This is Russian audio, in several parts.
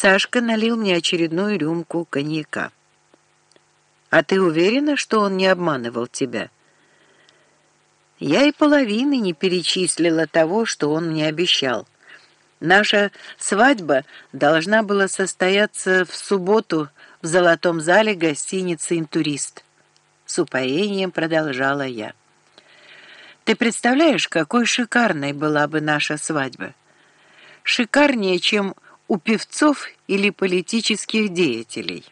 Сашка налил мне очередную рюмку коньяка. «А ты уверена, что он не обманывал тебя?» Я и половины не перечислила того, что он мне обещал. Наша свадьба должна была состояться в субботу в золотом зале гостиницы «Интурист». С упоением продолжала я. Ты представляешь, какой шикарной была бы наша свадьба? Шикарнее, чем у певцов или политических деятелей.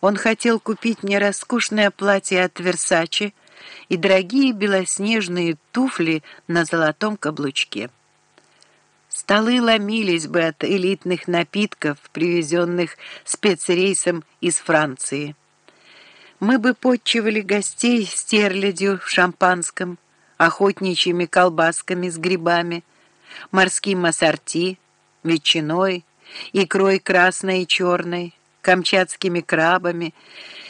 Он хотел купить мне роскошное платье от Версачи и дорогие белоснежные туфли на золотом каблучке. Столы ломились бы от элитных напитков, привезенных спецрейсом из Франции. Мы бы подчивали гостей стерлядью в шампанском, охотничьими колбасками с грибами, морским ассорти, ветчиной, икрой красной и черной, камчатскими крабами,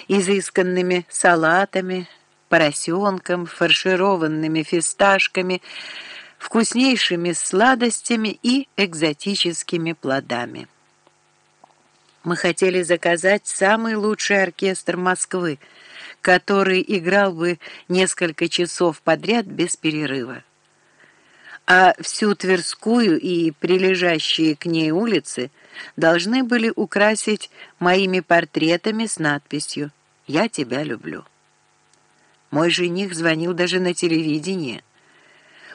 изысканными салатами, поросенком, фаршированными фисташками, вкуснейшими сладостями и экзотическими плодами. Мы хотели заказать самый лучший оркестр Москвы, который играл бы несколько часов подряд без перерыва а всю Тверскую и прилежащие к ней улицы должны были украсить моими портретами с надписью «Я тебя люблю». Мой жених звонил даже на телевидение.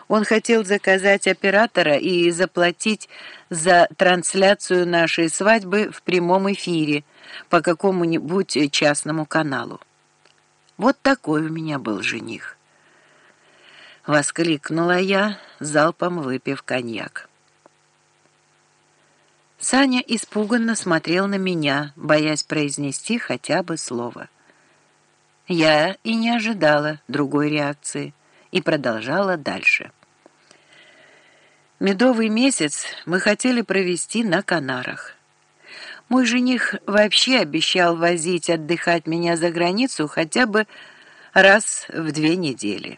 Он хотел заказать оператора и заплатить за трансляцию нашей свадьбы в прямом эфире по какому-нибудь частному каналу. Вот такой у меня был жених. Воскликнула я, залпом выпив коньяк. Саня испуганно смотрел на меня, боясь произнести хотя бы слово. Я и не ожидала другой реакции и продолжала дальше. Медовый месяц мы хотели провести на Канарах. Мой жених вообще обещал возить отдыхать меня за границу хотя бы раз в две недели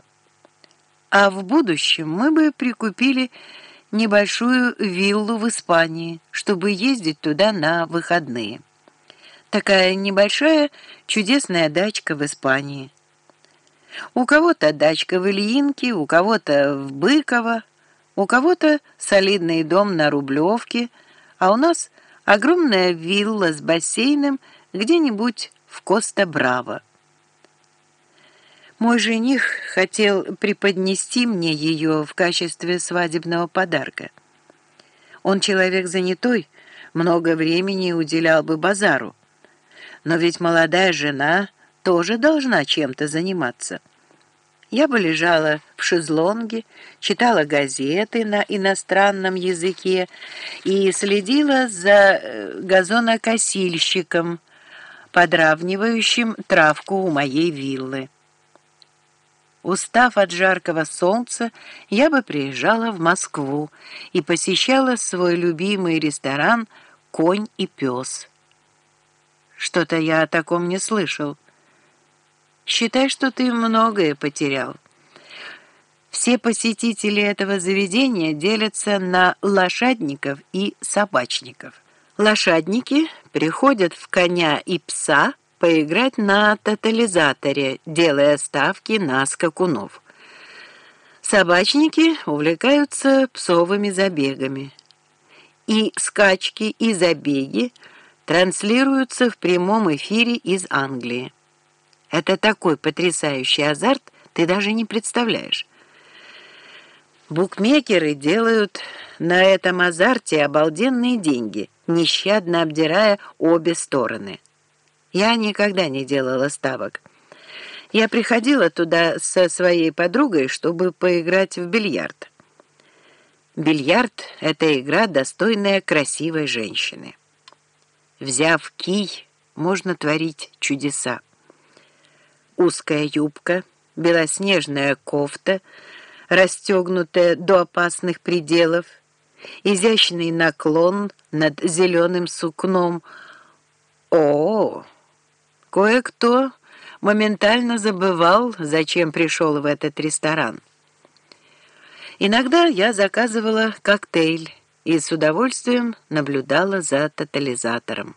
а в будущем мы бы прикупили небольшую виллу в Испании, чтобы ездить туда на выходные. Такая небольшая чудесная дачка в Испании. У кого-то дачка в Ильинке, у кого-то в Быково, у кого-то солидный дом на Рублевке, а у нас огромная вилла с бассейном где-нибудь в Коста-Браво. Мой жених хотел преподнести мне ее в качестве свадебного подарка. Он человек занятой, много времени уделял бы базару. Но ведь молодая жена тоже должна чем-то заниматься. Я бы лежала в шезлонге, читала газеты на иностранном языке и следила за э, газонокосильщиком, подравнивающим травку у моей виллы. Устав от жаркого солнца, я бы приезжала в Москву и посещала свой любимый ресторан «Конь и пес». Что-то я о таком не слышал. Считай, что ты многое потерял. Все посетители этого заведения делятся на лошадников и собачников. Лошадники приходят в коня и пса – поиграть на тотализаторе, делая ставки на скакунов. Собачники увлекаются псовыми забегами. И скачки, и забеги транслируются в прямом эфире из Англии. Это такой потрясающий азарт, ты даже не представляешь. Букмекеры делают на этом азарте обалденные деньги, нещадно обдирая обе стороны. Я никогда не делала ставок. Я приходила туда со своей подругой, чтобы поиграть в бильярд. Бильярд — это игра, достойная красивой женщины. Взяв кий, можно творить чудеса. Узкая юбка, белоснежная кофта, расстегнутая до опасных пределов, изящный наклон над зеленым сукном. О, Кое-кто моментально забывал, зачем пришел в этот ресторан. Иногда я заказывала коктейль и с удовольствием наблюдала за тотализатором.